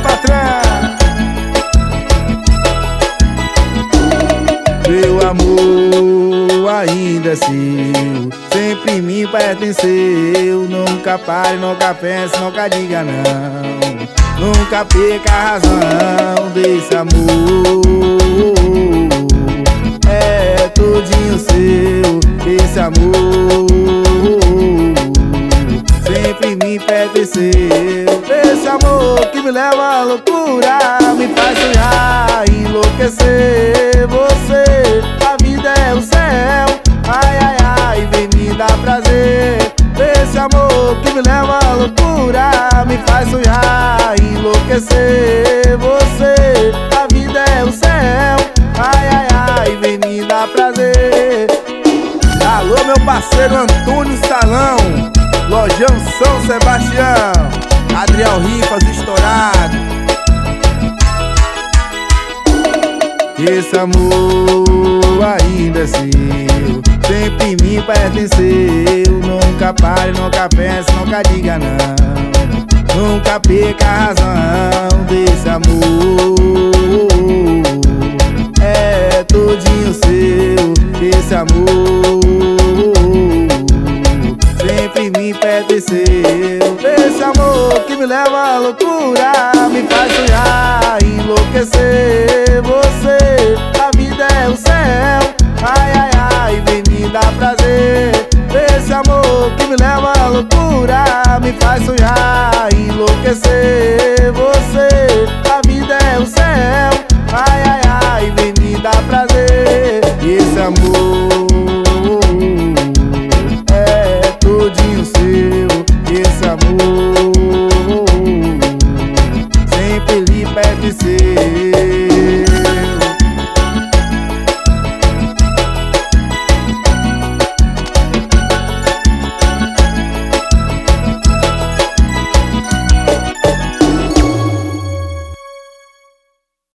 meu trás. Meu amor ainda é seu, sempre me pertenceu. Nunca pare, nunca pense, nunca diga não. Nunca perca a razão desse amor. É todinho seu, esse amor. Esse amor que me leva à loucura Me faz sonhar, enlouquecer. Você, a vida é o céu. Ai, ai, ai, vem me dar prazer. Esse amor que me leva à loucura Me faz sonhar, enlouquecer. Você, a vida é o céu. Ai, ai, ai, vem me dar prazer. Alô, meu parceiro Antônio Salão Lojão São Sebastião. Adriel Rifas estourado. Esse amor ainda é seu Sempre me pertenceu. Nunca pare, nunca pense, nunca diga não. Nunca perca a razão desse amor Pertenceu Esse amor que me leva à loucura Me faz sonhar, enlouquecer. Você, a vida é o céu. Ai, ai, ai, vem me dar prazer. Esse amor que me leva à loucura Me faz sonhar, enlouquecer. Você, a vida é o céu. Ai, ai, ai, vem me dar prazer. Esse amor